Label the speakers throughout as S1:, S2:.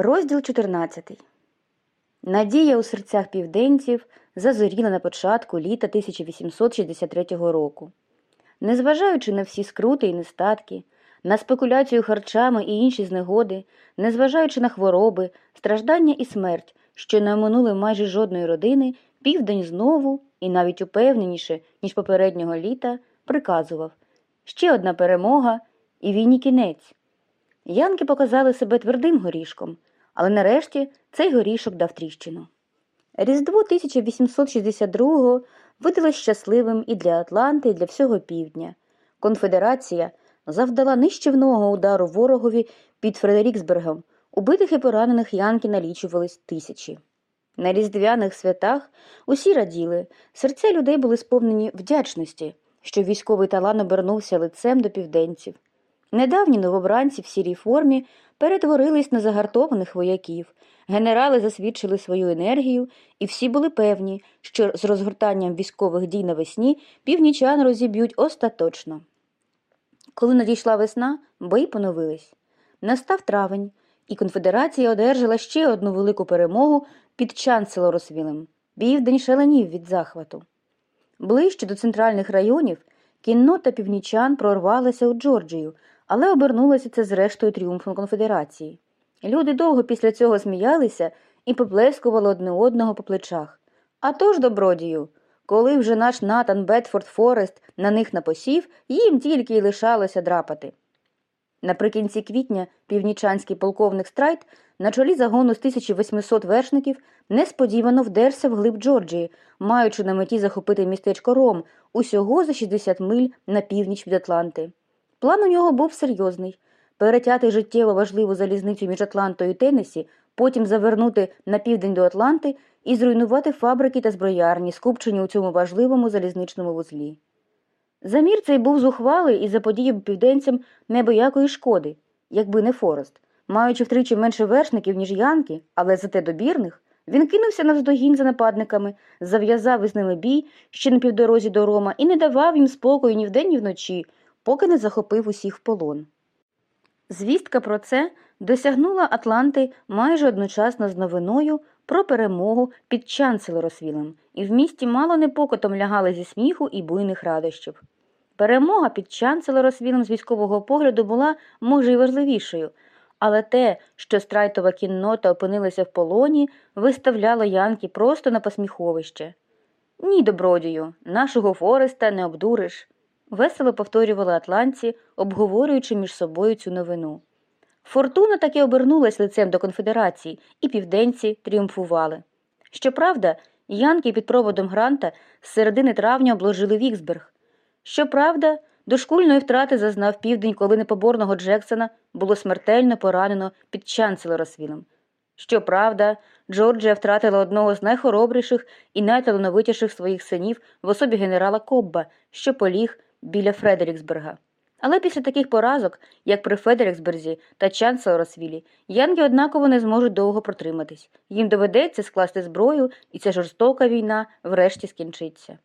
S1: Розділ 14. Надія у серцях південців зазоріла на початку літа 1863 року. Незважаючи на всі скрути і нестатки, на спекуляцію харчами і інші знегоди, незважаючи на хвороби, страждання і смерть, що не оминули майже жодної родини, південь знову, і навіть упевненіше, ніж попереднього літа, приказував ще одна перемога і війні кінець. Янки показали себе твердим горішком, але нарешті цей горішок дав тріщину. Різдво 1862-го видалось щасливим і для Атланти, і для всього півдня. Конфедерація завдала нищівного удару ворогові під Фредеріксбергом. Убитих і поранених янки налічувались тисячі. На різдвяних святах усі раділи, серця людей були сповнені вдячності, що військовий талант обернувся лицем до південців. Недавні новобранці в сірій формі перетворились на загартованих вояків, генерали засвідчили свою енергію, і всі були певні, що з розгортанням військових дій навесні північан розіб'ють остаточно. Коли надійшла весна, бої поновились. Настав травень, і конфедерація одержала ще одну велику перемогу під Чанселоросвілем. Південь шаленів від захвату. Ближче до центральних районів кіннота північан прорвалася у Джорджію, але обернулося це зрештою тріумфом конфедерації. Люди довго після цього сміялися і поплескували одне одного по плечах. А тож, добродію, коли вже наш Натан Бетфорд Форест на них напосів, їм тільки й лишалося драпати. Наприкінці квітня північанський полковник Страйт на чолі загону з 1800 вершників несподівано вдерся в глиб Джорджії, маючи на меті захопити містечко Ром усього за 60 миль на північ від Атланти. План у нього був серйозний перетяти життєво важливу залізницю між Атлантою і Теннесі, потім завернути на південь до Атланти і зруйнувати фабрики та зброярні, скупчені у цьому важливому залізничному вузлі. Замір цей був зухвалий і заподіяв південцям небоякої шкоди, якби не Форест. Маючи втричі менше вершників, ніж янки, але зате добірних, він кинувся навздогін за нападниками, зав'язав із ними бій ще на півдорозі до Рома і не давав їм спокою ні вдень, ні вночі, поки не захопив усіх в полон. Звістка про це досягнула Атланти майже одночасно з новиною про перемогу під Чанселоросвілем, і в місті мало не покотом лягали зі сміху і буйних радощів. Перемога під Чанселоросвілем з військового погляду була, може, й важливішою, але те, що страйтова кіннота опинилася в полоні, виставляло Янки просто на посміховище. Ні, добродію, нашого Фореста не обдуриш, весело повторювали атланці, обговорюючи між собою цю новину. Фортуна таки обернулась лицем до конфедерації, і південці тріумфували. Щоправда, янки під проводом Гранта з середини травня обложили Віксберг. Щоправда, дошкульної втрати зазнав південь, коли непоборного Джексона було смертельно поранено під Чанселоросвілем. Щоправда, Джорджія втратила одного з найхоробріших і найталановитіших своїх синів в особі генерала Кобба, що поліг біля Фредеріксберга. Але після таких поразок, як при Федеріксберзі та Чанселоросвілі, янки однаково не зможуть довго протриматись. Їм доведеться скласти зброю, і ця жорстока війна врешті скінчиться.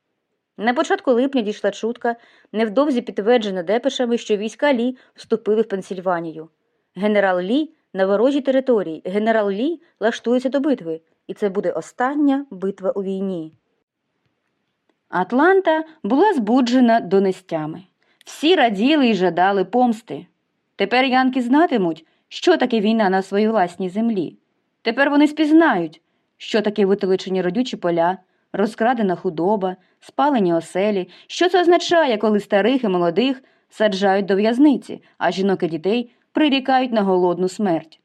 S1: На початку липня дійшла чутка, невдовзі підтверджена депешами, що війська Лі вступили в Пенсільванію. Генерал Лі на ворожій території, генерал Лі лаштується до битви, і це буде остання битва у війні. Атланта була збуджена донестями. Всі раділи і жадали помсти. Тепер янки знатимуть, що таке війна на своїй власній землі. Тепер вони спізнають, що таке витоличені родючі поля, розкрадена худоба, спалені оселі, що це означає, коли старих і молодих саджають до в'язниці, а жінок і дітей прирікають на голодну смерть.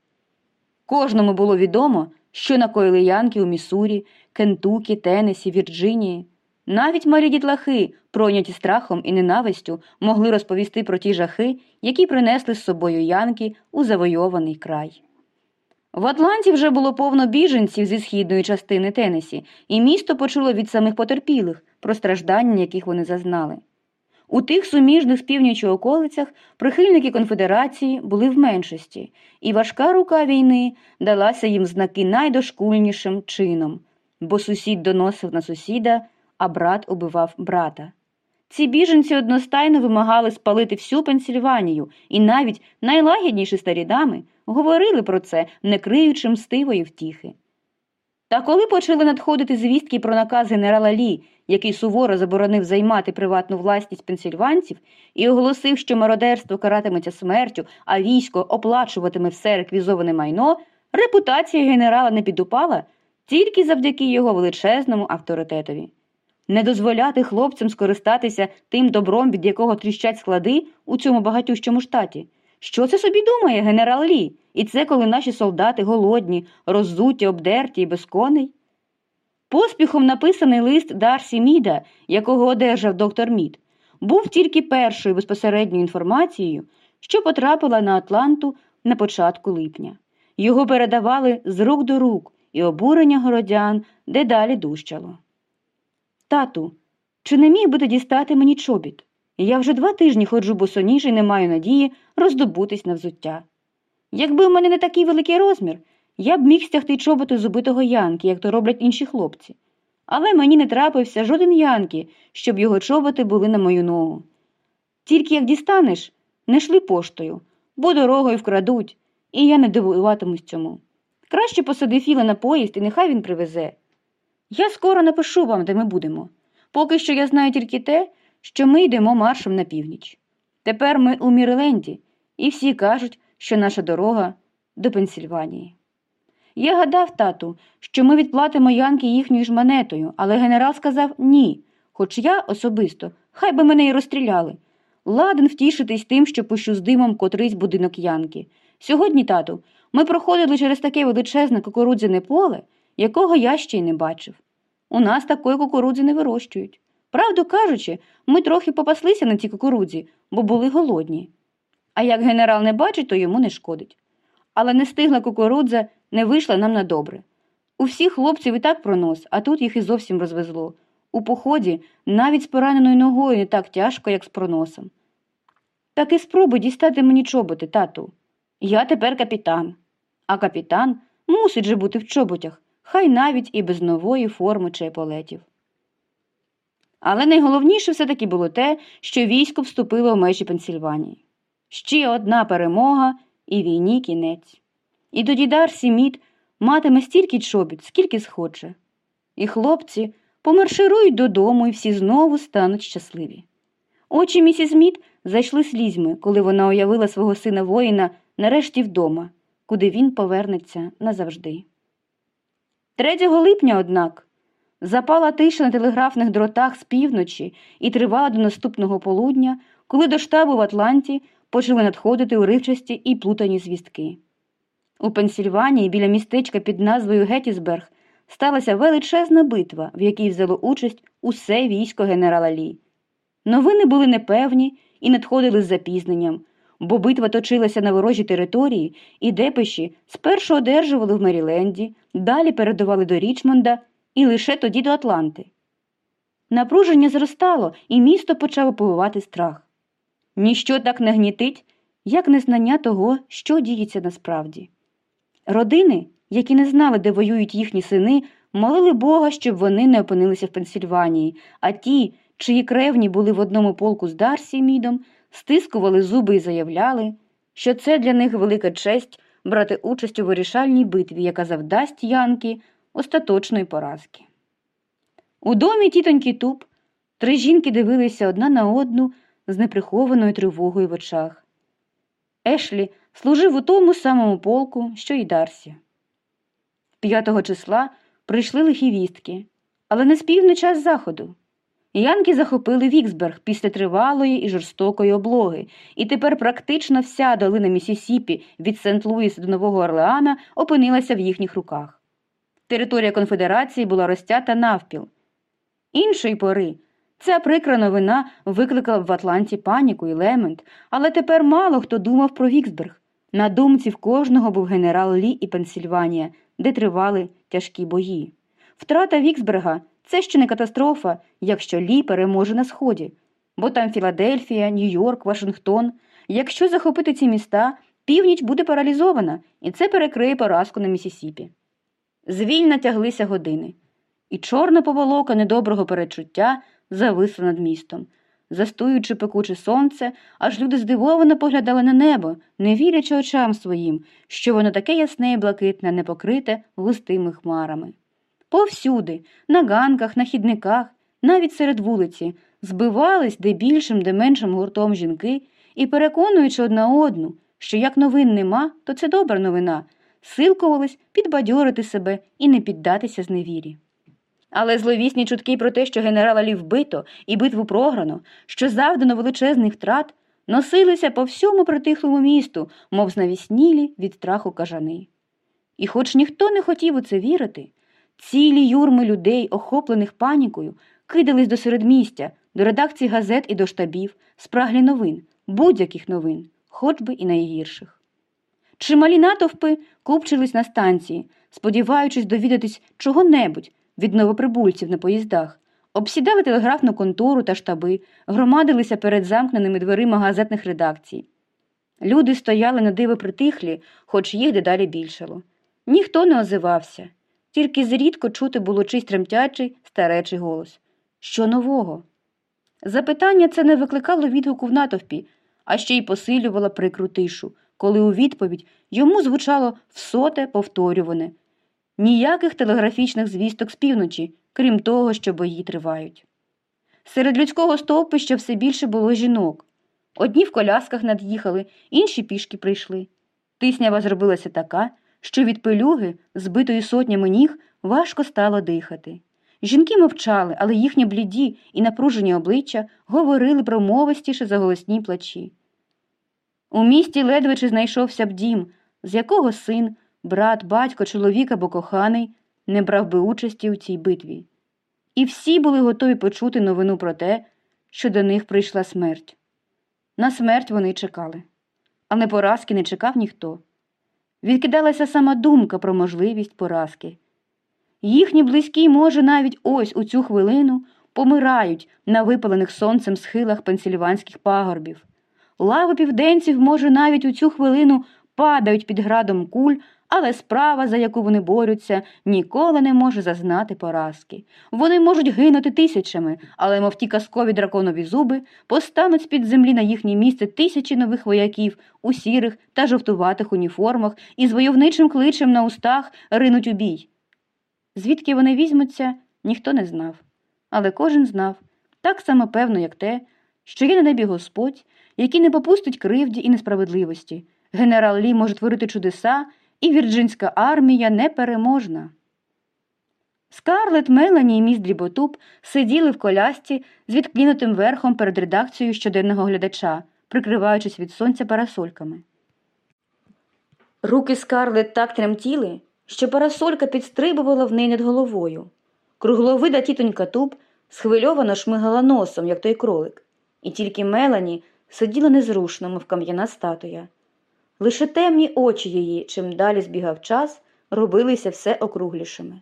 S1: Кожному було відомо, що накоїли янки у Міссурі, Кентукі, Теннесі, Вірджинії. Навіть малі дітлахи, пройняті страхом і ненавистю, могли розповісти про ті жахи, які принесли з собою янки у завойований край. В Атланті вже було повно біженців зі східної частини Теннесі, і місто почуло від самих потерпілих про страждання, яких вони зазнали. У тих суміжних з північі околицях прихильники конфедерації були в меншості, і важка рука війни далася їм знаки найдошкульнішим чином, бо сусід доносив на сусіда а брат убивав брата. Ці біженці одностайно вимагали спалити всю Пенсільванію, і навіть найлагідніші старі дами говорили про це, не криючи мстивої втіхи. Та коли почали надходити звістки про наказ генерала Лі, який суворо заборонив займати приватну власність пенсільванців і оголосив, що мародерство каратиметься смертю, а військо оплачуватиме все реквізоване майно, репутація генерала не підупала тільки завдяки його величезному авторитетові. Не дозволяти хлопцям скористатися тим добром, від якого тріщать склади у цьому багатющому штаті. Що це собі думає генерал Лі? І це коли наші солдати голодні, роззуті, обдерті і без коней? Поспіхом написаний лист Дарсі Міда, якого одержав доктор Мід, був тільки першою безпосередньою інформацією, що потрапила на Атланту на початку липня. Його передавали з рук до рук, і обурення городян дедалі дужчало. Тату, чи не міг би ти дістати мені чобіт? Я вже два тижні ходжу босоніж і не маю надії роздобутись на взуття. Якби в мене не такий великий розмір, я б міг стягти чоботи з убитого Янки, як то роблять інші хлопці. Але мені не трапився жоден Янки, щоб його чоботи були на мою ногу. Тільки як дістанеш, не шли поштою, бо дорогою вкрадуть, і я не дивуватимусь цьому. Краще посади Філа на поїзд і нехай він привезе. Я скоро напишу вам, де ми будемо. Поки що я знаю тільки те, що ми йдемо маршем на північ. Тепер ми у Мірленді, і всі кажуть, що наша дорога до Пенсільванії. Я гадав, тату, що ми відплатимо Янки їхньою ж монетою, але генерал сказав ні, хоч я особисто, хай би мене й розстріляли. Ладен втішитись тим, що пущу з димом котрийсь будинок Янки. Сьогодні, тату, ми проходили через таке величезне кукурудзяне поле, якого я ще й не бачив. У нас такої кукурудзи не вирощують. Правду кажучи, ми трохи попаслися на цій кукурудзі, бо були голодні. А як генерал не бачить, то йому не шкодить. Але не стигла кукурудза, не вийшла нам на добре. У всіх хлопців і так пронос, а тут їх і зовсім розвезло. У поході навіть з пораненою ногою не так тяжко, як з проносом. Так і спробуй дістати мені чоботи, тату. Я тепер капітан. А капітан мусить же бути в чоботях, хай навіть і без нової форми чи еполетів. Але найголовніше все таки було те, що військо вступило в межі Пенсільванії. Ще одна перемога і війні кінець. І тоді Дарсі Мід матиме стільки чобіт, скільки схоче. І хлопці помарширують додому, і всі знову стануть щасливі. Очі місіс Мід зайшли слізьми, коли вона уявила свого сина воїна нарешті вдома, куди він повернеться назавжди. 3 липня, однак, запала тиша на телеграфних дротах з півночі і тривала до наступного полудня, коли до штабу в Атланті почали надходити уривчасті і плутані звістки. У Пенсільванії біля містечка під назвою Геттісберг сталася величезна битва, в якій взяло участь усе військо генерала Лі. Новини були непевні і надходили з запізненням, бо битва точилася на ворожій території, і депеші спершу одержували в Меріленді, далі передавали до Річмонда і лише тоді до Атланти. Напруження зростало, і місто почало повивати страх. Ніщо так не гнітить, як незнання того, що діється насправді. Родини, які не знали, де воюють їхні сини, молили Бога, щоб вони не опинилися в Пенсільванії, а ті, чиї кревні були в одному полку з Дарсі Мідом, стискували зуби і заявляли, що це для них велика честь брати участь у вирішальній битві, яка завдасть Янки остаточної поразки. У домі тітоньки Туп три жінки дивилися одна на одну з неприхованою тривогою в очах. Ешлі служив у тому самому полку, що й Дарсі. 5 числа прийшли лихі вістки, але не з півноча з заходу. Янки захопили Віксберг після тривалої і жорстокої облоги, і тепер практично вся долина Місісіпі від Сент-Луіса до Нового Орлеана опинилася в їхніх руках. Територія конфедерації була розтята навпіл. Іншої пори ця прикра новина викликала в Атланті паніку і лемент, але тепер мало хто думав про Віксберг. На думці в кожного був генерал Лі і Пенсільванія, де тривали тяжкі бої. Втрата Віксберга це ще не катастрофа, якщо Лі переможе на сході, бо там Філадельфія, Нью-Йорк, Вашингтон. Якщо захопити ці міста, північ буде паралізована, і це перекриє поразку на Місісіпі. Звільно тяглися години, і чорна поволока недоброго перечуття зависла над містом. застоюючи пекуче сонце, аж люди здивовано поглядали на небо, не вірячи очам своїм, що воно таке ясне і блакитне, не покрите густими хмарами. Повсюди, на ганках, на хідниках, навіть серед вулиці, збивались де більшим, де меншим гуртом жінки і, переконуючи одна одну, що як новин нема, то це добра новина, силкувались підбадьорити себе і не піддатися зневірі. Але зловісні чутки про те, що генерала Лі вбито і битву програно, що завдано величезних втрат, носилися по всьому притихлому місту, мов знавіснілі від страху кажани. І хоч ніхто не хотів у це вірити, цілі юрми людей, охоплених панікою, кидались до середмістя, до редакцій газет і до штабів, спраглі новин, будь-яких новин, хоч би і найгірших. Чималі натовпи купчились на станції, сподіваючись довідатись чого-небудь від новоприбульців на поїздах, обсідали телеграфну контору та штаби, громадилися перед замкненими дверима газетних редакцій. Люди стояли на диво притихлі, хоч їх дедалі більшало. Ніхто не озивався, тільки зрідко чути було чийсь тремтячий старечий голос. Що нового? Запитання це не викликало відгуку в натовпі, а ще й посилювало прикру тишу, коли у відповідь йому звучало всоте повторюване ніяких телеграфічних звісток з півночі, крім того, що бої тривають. Серед людського стовпища все більше було жінок. Одні в колясках над'їхали, інші пішки прийшли. Тиснява зробилася така, що від пилюги, збитої сотнями ніг, важко стало дихати. Жінки мовчали, але їхні бліді і напружені обличчя говорили промовистіше за голосні плачі. У місті ледве чи знайшовся б дім, з якого син, брат, батько, чоловік або коханий не брав би участі у цій битві. І всі були готові почути новину про те, що до них прийшла смерть. На смерть вони чекали, але поразки не чекав ніхто. Відкидалася сама думка про можливість поразки. Їхні близькі, може, навіть ось у цю хвилину помирають на випалених сонцем схилах пенсільванських пагорбів. Лави південців, може, навіть у цю хвилину падають під градом куль, але справа, за яку вони борються, ніколи не може зазнати поразки. Вони можуть гинути тисячами, але, мов ті казкові драконові зуби, постануть з-під землі на їхнє місце тисячі нових вояків у сірих та жовтуватих уніформах і з войовничим кличем на устах ринуть у бій. Звідки вони візьмуться, ніхто не знав. Але кожен знав, так само певно, як те, що є на небі Господь, який не попустить кривді і несправедливості. Генерал Лі може творити чудеса, і вірджинська армія непереможна. Скарлет, Мелані і міс Дріботуб сиділи в колясці з відклінутим верхом перед редакцією щоденного глядача, прикриваючись від сонця парасольками. Руки Скарлет так тремтіли, що парасолька підстрибувала в неї над головою. Кругловида тітонька Туб схвильовано шмигала носом, як той кролик, і тільки Мелані сиділа незрушно, мов кам'яна статуя. Лише темні очі її, чим далі збігав час, робилися все округлішими.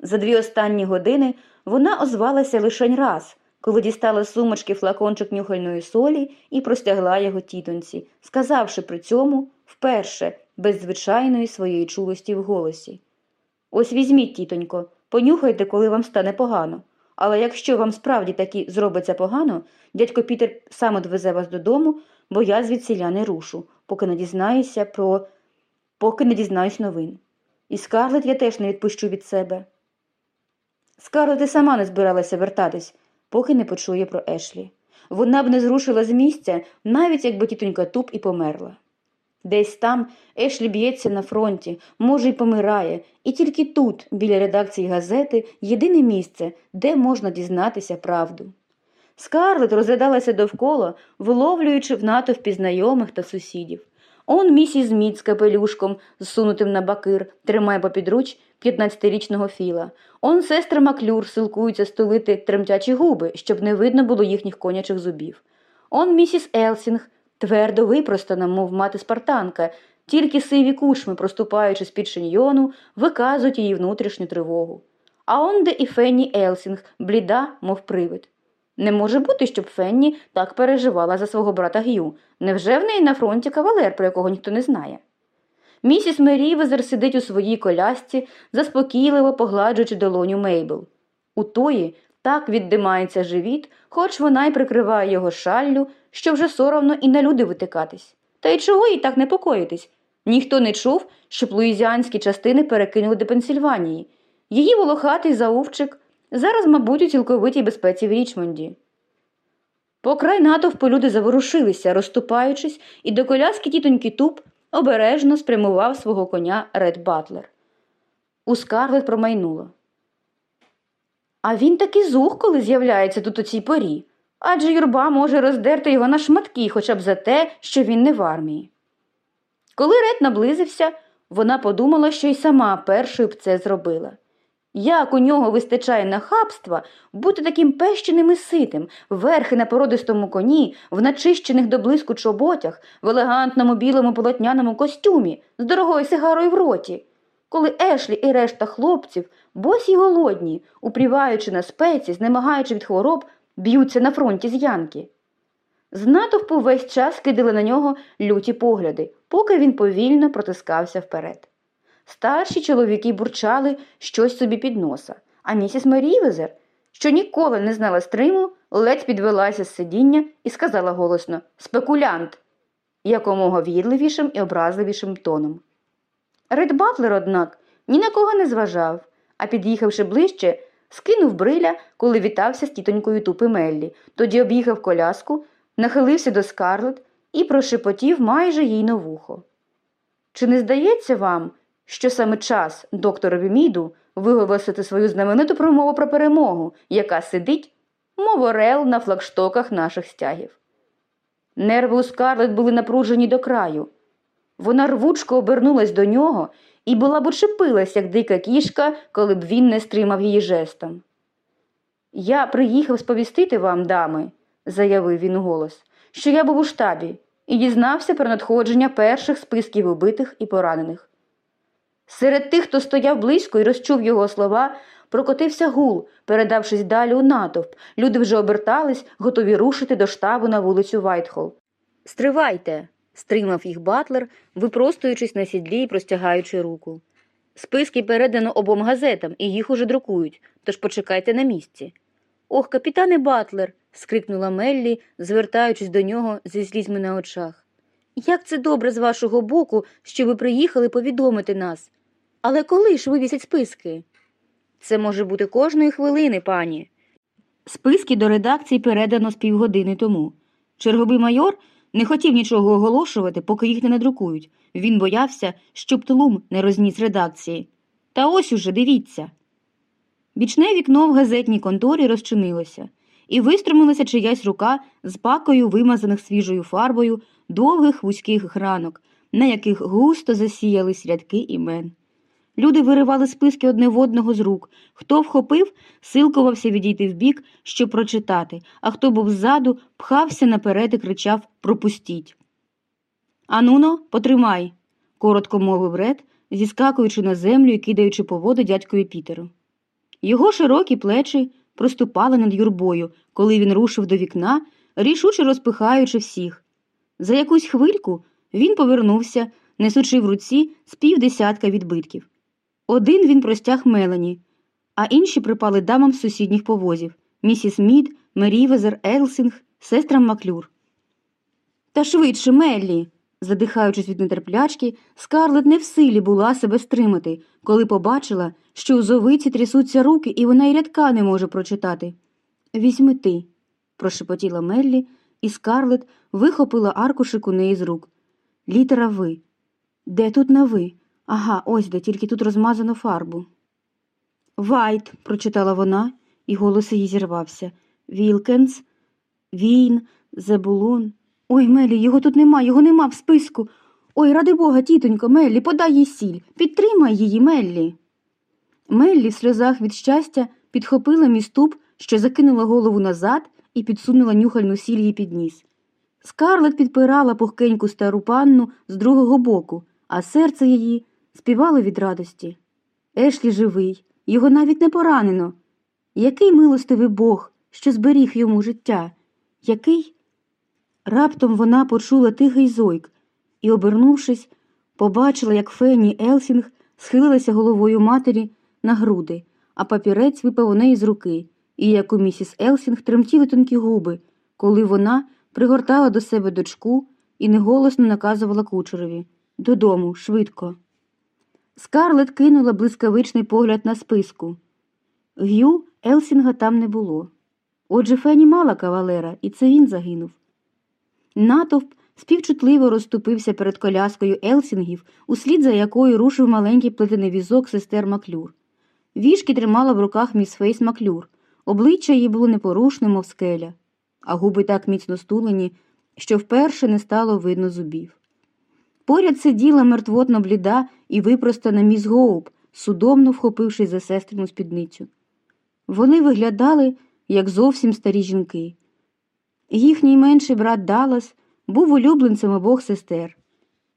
S1: За дві останні години вона озвалася лишень раз, коли дістала з сумочки флакончик нюхальної солі і простягла його тітоньці, сказавши при цьому вперше, без звичайної своєї чулості в голосі. Ось візьміть, тітонько, понюхайте, коли вам стане погано. Але якщо вам справді таки зробиться погано, дядько Пітер сам одвезе вас додому, бо я звідсіля не рушу, поки не дізнаюся про. поки не дізнаюсь новин. І Скарлет я теж не відпущу від себе. Скарлет і сама не збиралася вертатись, поки не почує про Ешлі. Вона б не зрушила з місця, навіть якби тітонька туп і померла. Десь там Ешлі б'ється на фронті, може, й помирає, і тільки тут, біля редакції газети, єдине місце, де можна дізнатися правду. Скарлет розглядалася довкола, виловлюючи в натовпі знайомих та сусідів. Он місіс Мід з капелюшком, зсунутим на бакир, тримає попідруч 15-річного філа. Он сестра Маклюр силкується стулити тремтячі губи, щоб не видно було їхніх конячих зубів. Он місіс Елсінг, твердо випростана, мов мати спартанка, тільки сиві кучми, проступаючи з-під шиньйону, виказують її внутрішню тривогу. А он де і Фенні Елсінг, бліда, мов привид. Не може бути, щоб Фенні так переживала за свого брата Г'ю. Невже в неї на фронті кавалер, про якого ніхто не знає? Місіс Мерівезер сидить у своїй колясці, заспокійливо погладжуючи долоню Мейбл. У тої Так віддимається живіт, хоч вона й прикриває його шаллю, що вже соромно і на люди витикатись. Та й чого їй так непокоїтись? Ніхто не чув, щоб луїзіанські частини перекинули до Пенсільванії. Її волохатий заувчик зараз, мабуть, у цілковитій безпеці в Річмонді. По край натовпу люди заворушилися, розступаючись, і до коляски тітоньки Туп обережно спрямував свого коня Ред Батлер. У скарлет промайнуло. А він таки зух, коли з'являється тут у цій порі, адже юрба може роздерти його на шматки хоча б за те, що він не в армії. Коли Ред наблизився, вона подумала, що й сама першою б це зробила. Як у нього вистачає нахабства бути таким пещеним і ситим, верхи на породистому коні, в начищених до блиску чоботях, в елегантному білому полотняному костюмі, з дорогою сигарою в роті, коли Ешлі і решта хлопців, босі й голодні, упріваючи на спеці, знемагаючи від хвороб, б'ються на фронті з Янки. З натовпу весь час кидали на нього люті погляди, поки він повільно протискався вперед. Старші чоловіки бурчали щось собі під носа, а місіс Мерівезер, що ніколи не знала стриму, ледь підвелася з сидіння і сказала голосно Спекулянт якомога вірливішим і образливішим тоном. Ред Батлер, однак, ні на кого не зважав, а під'їхавши ближче, скинув бриля, коли вітався з тітонькою Тупи Меллі, тоді об'їхав коляску, нахилився до скарлет і прошепотів майже їй на вухо. Чи не здається вам, що саме час докторові Міду виголосити свою знамениту промову про перемогу, яка сидить, мов орел на флагштоках наших стягів? Нерви у скарлет були напружені до краю. Вона рвучко обернулась до нього і була б учепилась, як дика кішка, коли б він не стримав її жестом. Я приїхав сповістити вам, дами, заявив він голос, що я був у штабі і дізнався про надходження перших списків убитих і поранених. Серед тих, хто стояв близько і розчув його слова, прокотився гул, передавшись далі у натовп. Люди вже обертались, готові рушити до штабу на вулицю Вайтхол. Стривайте, стримав їх батлер, випростуючись на сідлі і простягаючи руку. Списки передано обом газетам, і їх уже друкують, тож почекайте на місці. Ох, капітане Батлер. скрикнула Меллі, звертаючись до нього зі слізьми на очах. Як це добре з вашого боку, що ви приїхали повідомити нас. Але коли ж вивісять списки? Це може бути кожної хвилини, пані. Списки до редакції передано з півгодини тому. Черговий майор не хотів нічого оголошувати, поки їх не надрукують. Він боявся, щоб тлум не розніс редакції. Та ось уже дивіться. Бічне вікно в газетній конторі розчинилося, і виструмилася чиясь рука з пакою, вимазаних свіжою фарбою, довгих вузьких гранок, на яких густо засіялись рядки імен. Люди виривали списки одне в одного з рук. Хто вхопив, силкувався відійти вбік, щоб прочитати, а хто був ззаду, пхався наперед і кричав Пропустіть. Ануно, потримай, коротко мовив Ред, зіскакуючи на землю і кидаючи по воду дядькові Пітеру. Його широкі плечі проступали над юрбою, коли він рушив до вікна, рішуче розпихаючи всіх. За якусь хвильку він повернувся, несучи в руці з півдесятка відбитків. Один він простяг Мелані, а інші припали дамам з сусідніх повозів місіс Мід, Мерівезер, Елсінг, сестрам Маклюр. Та швидше, Меллі. Задихаючись від нетерплячки, Скарлет не в силі була себе стримати, коли побачила, що у зовиці трясуться руки, і вона й рядка не може прочитати. Візьми ти, прошепотіла Меллі, і Скарлет вихопила аркушик у неї з рук. Літера ві. Де тут на ві? Ага, ось де, тільки тут розмазано фарбу. Вайт, прочитала вона, і голос її зірвався. Вілкенс, Війн, Зебулон. Ой, Меллі, його тут нема, його нема в списку. Ой, ради бога, тітонько, Меллі, подай їй сіль. Підтримай її, Меллі. Меллі в сльозах від щастя підхопила міступ, що закинула голову назад і підсунула нюхальну сіль їй під ніс. Скарлет підпирала пухкеньку стару панну з другого боку, а серце її співало від радості. Ешлі живий, його навіть не поранено. Який милостивий Бог, що зберіг йому життя? Який? Раптом вона почула тихий зойк і, обернувшись, побачила, як Фенні Елсінг схилилася головою матері на груди, а папірець випав у неї з руки, і як у місіс Елсінг тремтіли тонкі губи, коли вона пригортала до себе дочку і неголосно наказувала кучерові додому, швидко. Скарлет кинула блискавичний погляд на списку. Г'ю Елсінга там не було. Отже, Фені мала кавалера, і це він загинув. Натовп співчутливо розступився перед коляскою Елсінгів, услід за якою рушив маленький плетений візок сестер Маклюр. Вішки тримала в руках міс Фейс Маклюр. Обличчя її було непорушне, мов скеля, а губи так міцно стулені, що вперше не стало видно зубів. Поряд сиділа мертвотно бліда і випростана міс Гоуп, судомно вхопившись за сестрину спідницю. Вони виглядали, як зовсім старі жінки. Їхній менший брат Даллас був улюбленцем обох сестер.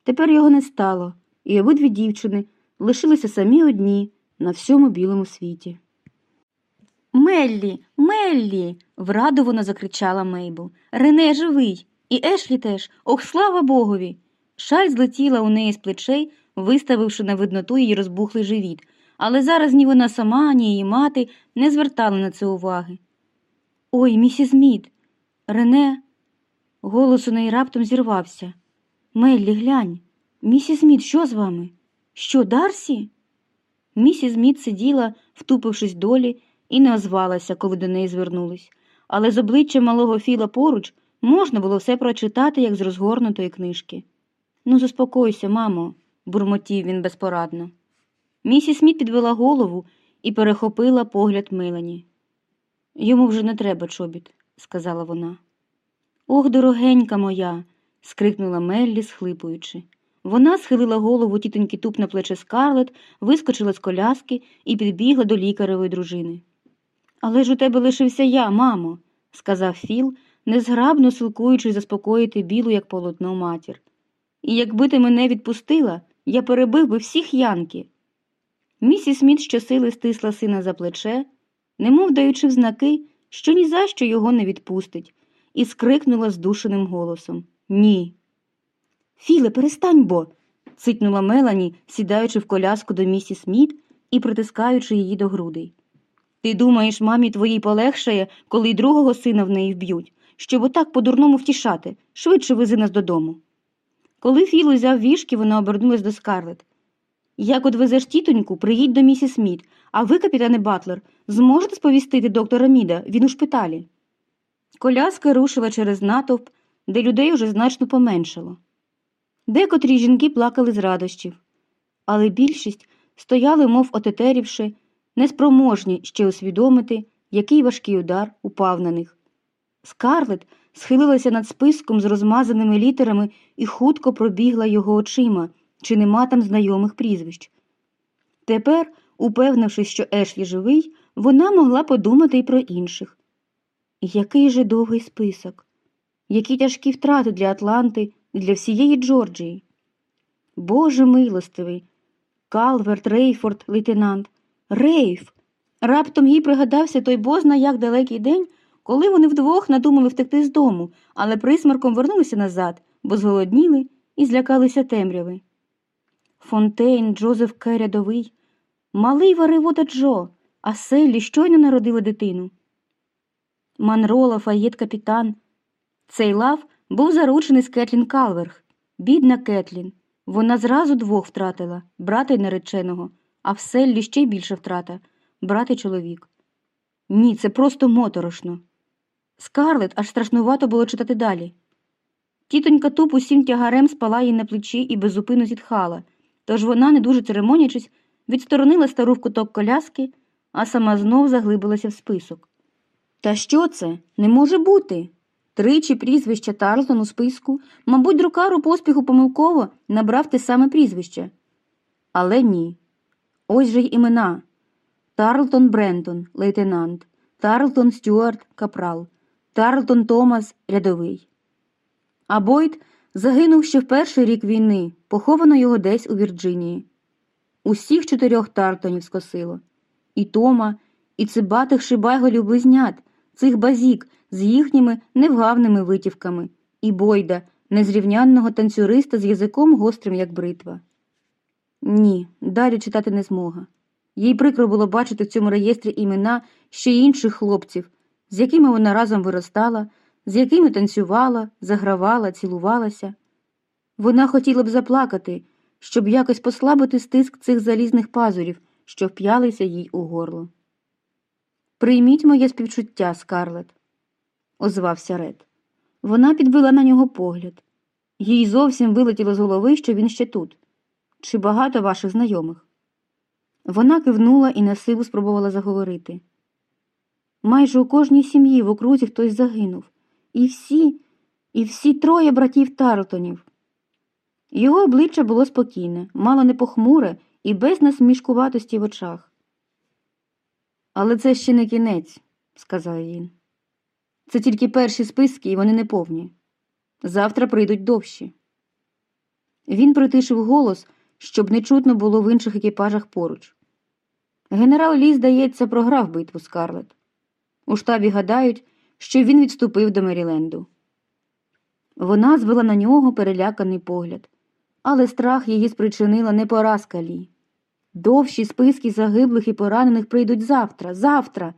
S1: Тепер його не стало, і обидві дівчини лишилися самі одні на всьому білому світі. Меллі, Меллі. врадовано закричала Мейбл. Рене живий. І Ешлі теж. Ох, слава Богові. Шаль злетіла у неї з плечей, виставивши на видноту її розбухлий живіт, але зараз ні вона сама, ні її мати не звертали на це уваги. Ой, місіс Мід. Рене. Голос у неї раптом зірвався. Меллі, глянь. Місіс Мід, що з вами? Що, Дарсі? Місіс Мід сиділа, втупившись долі, і не озвалася, коли до неї звернулись, але з обличчя малого Філа поруч можна було все прочитати, як з розгорнутої книжки. Ну, заспокойся, мамо, бурмотів він безпорадно. Місіс Сміт підвела голову і перехопила погляд Мелані. Йому вже не треба чобіт, сказала вона. Ох, дорогенька моя. скрикнула Меллі, схлипуючи. Вона схилила голову тітоньки туп на плече скарлет, вискочила з коляски і підбігла до лікаревої дружини. Але ж у тебе лишився я, мамо, сказав Філ, незграбно силкуючись заспокоїти білу, як полотно матір. І якби ти мене відпустила, я перебив би всіх янки. Місіс Сміт щосили стисла сина за плече, немов даючи взнаки, що ні за що його не відпустить, і скрикнула здушеним голосом Ні. Філе, перестань бо. цитнула Мелані, сідаючи в коляску до місіс Сміт і притискаючи її до грудей. Ти думаєш, мамі твоїй полегшає, коли й другого сина в неї вб'ють, щоб отак по-дурному втішати, швидше вези нас додому. Коли Філ узяв вішки, вона обернулась до Скарлет. Як одвезеш тітоньку, приїдь до місіс Сміт, а ви, капітане Батлер, зможете сповістити доктора Міда, він у шпиталі. Коляска рушила через натовп, де людей уже значно поменшало. Декотрі жінки плакали з радощів, але більшість стояли, мов отетерівши, неспроможні ще усвідомити, який важкий удар упав на них. Скарлет схилилася над списком з розмазаними літерами і хутко пробігла його очима, чи нема там знайомих прізвищ. Тепер, упевнившись, що Ешлі живий, вона могла подумати й про інших. Який же довгий список, які тяжкі втрати для Атланти і для всієї Джорджії. Боже милостивий, Калверт, Рейфорд, лейтенант, Рейф. Раптом їй пригадався той бозна як далекий день, коли вони вдвох надумали втекти з дому, але присмарком вернулися назад, бо зголодніли і злякалися темряви. Фонтейн, Джозеф К. рядовий, малий варивода Джо, а Селлі щойно народила дитину. Манро, Лафаєт капітан. Цей лав був заручений з Кетлін Калверх. Бідна Кетлін. Вона зразу двох втратила брата й нареченого, а в Селлі ще й більше втрата брат чоловік. Ні, це просто моторошно. Скарлет аж страшнувато було читати далі. Тітонька туп усім тягарем спала їй на плечі і безупину зітхала, тож вона, не дуже церемонячись, відсторонила стару в куток коляски, а сама знов заглибилася в список. Та що це? Не може бути. Тричі прізвища Тарлтон у списку, мабуть, друкар у поспіху помилково набрав те саме прізвище. Але ні. Ось же й імена Тарлтон Брентон, лейтенант, Тарлтон Стюарт, капрал, Тарлтон Томас, рядовий. А Бойд загинув ще в перший рік війни, поховано його десь у Вірджинії. Усіх чотирьох Тартонів скосило. І Тома, і цибатих шибайголів близнят, цих базік з їхніми невгавними витівками, і Бойда, незрівнянного танцюриста з язиком гострим, як бритва. Ні, далі читати не змога. Їй прикро було бачити в цьому реєстрі імена ще інших хлопців, з якими вона разом виростала, з якими танцювала, загравала, цілувалася. Вона хотіла б заплакати, щоб якось послабити стиск цих залізних пазурів, що вп'ялися їй у горло. Прийміть моє співчуття, Скарлет, озвався Ред. Вона підвела на нього погляд. Їй зовсім вилетіло з голови, що він ще тут. Чи багато ваших знайомих? Вона кивнула і на силу спробувала заговорити. Майже у кожній сім'ї в окрузі хтось загинув. І всі, і всі троє братів Тарлтонів. Його обличчя було спокійне, мало не похмуре і без насмішкуватості в очах. Але це ще не кінець, сказав він. Це тільки перші списки, і вони не повні. Завтра прийдуть довші. Він притишив голос, щоб не чутно було в інших екіпажах поруч. Генерал Лі, здається, програв битву Скарлет. У штабі гадають, що він відступив до Меріленду. Вона звела на нього переляканий погляд, але страх її спричинила не поразка Лі. Довші списки загиблих і поранених прийдуть завтра, завтра.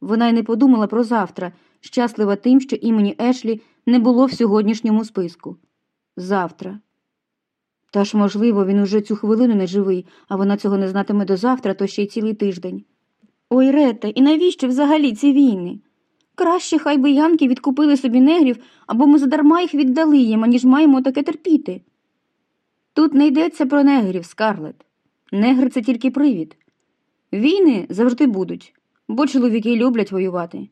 S1: Вона й не подумала про завтра, щаслива тим, що імені Ешлі не було в сьогоднішньому списку. Завтра. Та ж, можливо, він уже цю хвилину не живий, а вона цього не знатиме до завтра, то ще й цілий тиждень. Ой, Рета, і навіщо взагалі ці війни? Краще хай би янки відкупили собі негрів, або ми задарма їх віддали їм, аніж маємо таке терпіти. Тут не йдеться про негрів, Скарлет. Негри це тільки привід. Війни завжди будуть, бо чоловіки люблять воювати.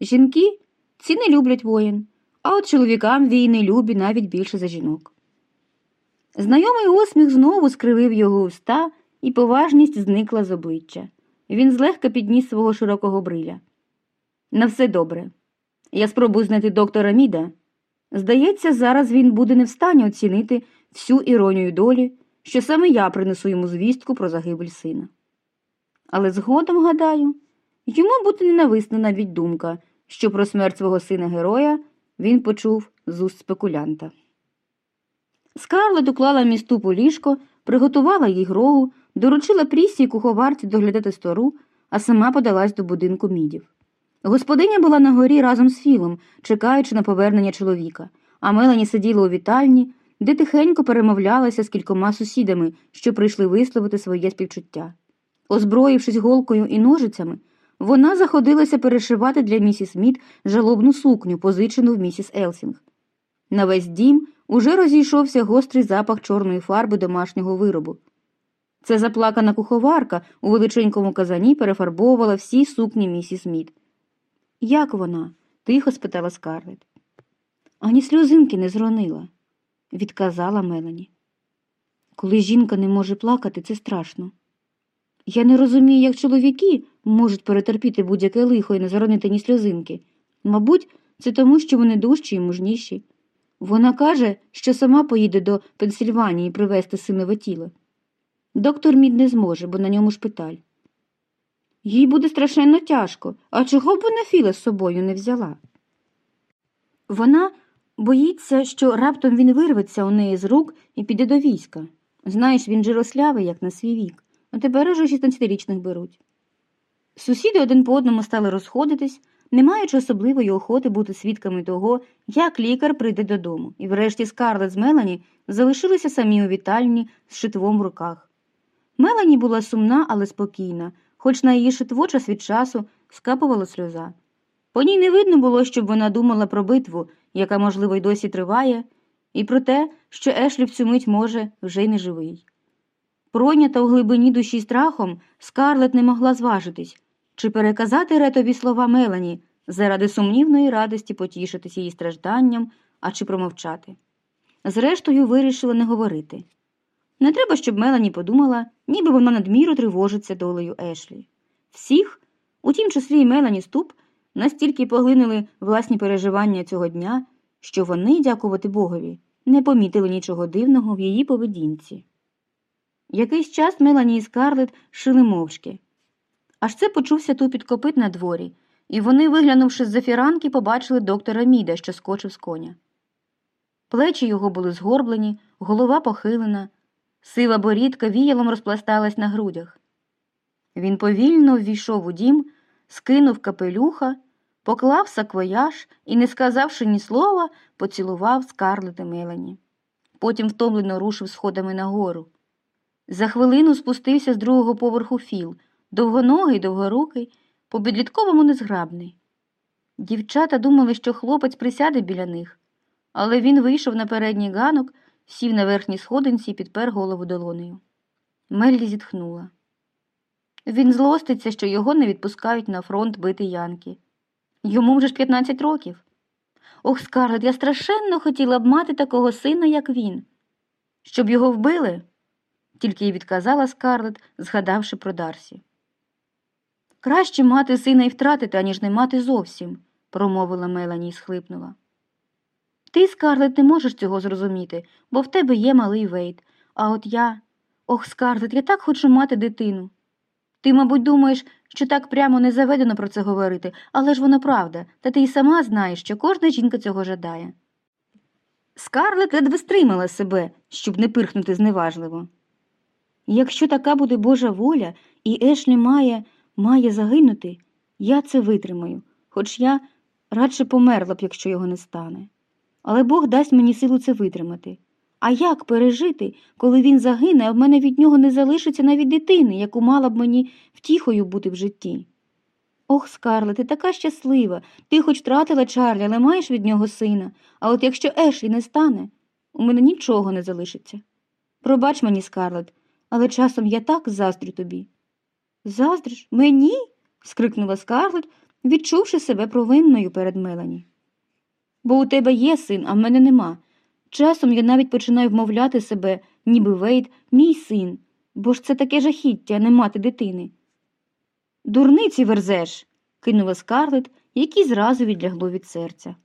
S1: Жінки ці не люблять воїн, а от чоловікам війни любі навіть більше за жінок. Знайомий усміх знову скривив його уста, і поважність зникла з обличчя. Він злегка підніс свого широкого бриля. На все добре. Я спробую знайти доктора Міда. Здається, зараз він буде не в стані оцінити всю іронію долі, що саме я принесу йому звістку про загибель сина. Але згодом, гадаю, йому буде ненависна навіть думка, що про смерть свого сина героя він почув з уст спекулянта. Скарлет уклала Мелані у ліжко, приготувала їй грогу, доручила Прісі і куховарці доглядати хвору, а сама подалась до будинку Мідів. Господиня була на горі разом з Філом, чекаючи на повернення чоловіка, а Мелані сиділа у вітальні, де тихенько перемовлялася з кількома сусідами, що прийшли висловити своє співчуття. Озброївшись голкою і ножицями, вона заходилася перешивати для місіс Мід жалобну сукню, позичену в місіс Елсінг. На весь дім уже розійшовся гострий запах чорної фарби домашнього виробу. Це заплакана куховарка у величенькому казані перефарбовувала всі сукні місіс Мід. Як вона? тихо спитала Скарлет. Ані сльозинки не зронила, відказала Мелані. Коли жінка не може плакати, це страшно. Я не розумію, як чоловіки можуть перетерпіти будь-яке лихо і не заронити ні сльозинки. Мабуть, це тому, що вони дужчі і мужніші. Вона каже, що сама поїде до Пенсільванії привезти синове тіло. Доктор Мід не зможе, бо на ньому шпиталь. Їй буде страшенно тяжко, а чого б вона Філа з собою не взяла? Вона боїться, що раптом він вирветься у неї з рук і піде до війська. Знаєш, він же рослявий, як на свій вік, а тепер уже 16-річних беруть. Сусіди один по одному стали розходитись, не маючи особливої охоти бути свідками того, як лікар прийде додому, і врешті Скарлет з Мелані залишилися самі у вітальні з шитвом в руках. Мелані була сумна, але спокійна, хоч на її шитво час від часу скапувала сльоза. По ній не видно було, щоб вона думала про битву, яка, можливо, й досі триває, і про те, що Ешлі в цю мить може вже й не живий. Пройнята у глибині душі страхом, Скарлет не могла зважитись, чи переказати ретові слова Мелані заради сумнівної радості потішитись її стражданням, а чи промовчати. Зрештою, вирішила не говорити. Не треба, щоб Мелані подумала, ніби вона надміру тривожиться долею Ешлі. Всіх, у тім числі й Мелані Ступ, настільки поглинули власні переживання цього дня, що вони, дякувати Богові, не помітили нічого дивного в її поведінці. Якийсь час Мелані і Скарлет шили мовчки. Аж це почувся тупіт копит на дворі, і вони, виглянувши з-за фіранки, побачили доктора Міда, що скочив з коня. Плечі його були згорблені, голова похилена, сива борідка віялом розпласталась на грудях. Він повільно ввійшов у дім, скинув капелюха, поклав саквояж і, не сказавши ні слова, поцілував Скарлет і Мелані. Потім втомлено рушив сходами нагору. За хвилину спустився з другого поверху Філ, довгоногий, довгорукий, по-підлітковому незграбний. Дівчата думали, що хлопець присяде біля них, але він вийшов на передній ганок, сів на верхній сходинці і підпер голову долонею. Меллі зітхнула. Він злоститься, що його не відпускають на фронт бити Янки. Йому вже ж 15 років. Ох, Скарлет, я страшенно хотіла б мати такого сина, як він. Щоб його вбили, тільки й відказала Скарлет, згадавши про Дарсі. Краще мати сина і втратити, аніж не мати зовсім, промовила Мелані і схлипнула. Ти, Скарлет, не можеш цього зрозуміти, бо в тебе є малий Вейт, а от я. Ох, Скарлет, я так хочу мати дитину. Ти, мабуть, думаєш, що так прямо не заведено про це говорити, але ж воно правда, та ти й сама знаєш, що кожна жінка цього жадає. Скарлет ледве стримала себе, щоб не пирхнути зневажливо. Якщо така буде Божа воля, і Ешлі має, має загинути, я це витримаю, хоч я радше померла б, якщо його не стане. Але Бог дасть мені силу це витримати. А як пережити, коли він загине, а в мене від нього не залишиться навіть дитини, яку мала б мені втіхою бути в житті? Ох, Скарле, ти така щаслива. Ти хоч втратила Чарлі, але маєш від нього сина. А от якщо Ешлі не стане, у мене нічого не залишиться. Пробач мені, Скарлет, але часом я так заздрю тобі. Заздриш? Мені? скрикнула Скарлет, відчувши себе провинною перед Мелані. Бо у тебе є син, а в мене нема. Часом я навіть починаю вмовляти себе, ніби Вейд мій син, бо ж це таке жахіття не мати дитини. Дурниці верзеш, кинула Скарлет, якій зразу відлягло від серця.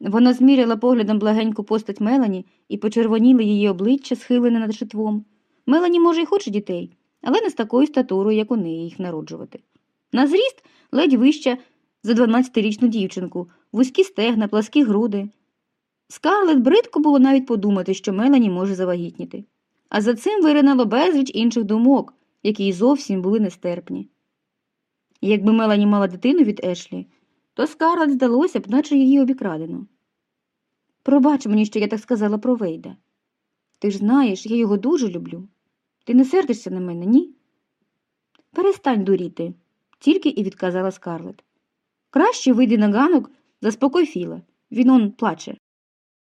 S1: Вона зміряла поглядом благеньку постать Мелані і почервоніли її обличчя, схилене над шитвом. Мелані, може, й хоче дітей, але не з такою статурою, як у неї їх народжувати. На зріст ледь вища за 12-річну дівчинку, вузькі стегна, пласкі груди. Скарлет бридко було навіть подумати, що Мелані може завагітніти. А за цим виринало безліч інших думок, які й зовсім були нестерпні. Якби Мелані мала дитину від Ешлі, то Скарлет здалося б, наче її обікрадено. Пробач мені, що я так сказала про Вейда. Ти ж знаєш, я його дуже люблю. Ти не сердишся на мене, ні? Перестань дуріти, тільки і відказала Скарлет. Краще вийди на ганок, заспокой Філа. Він он плаче.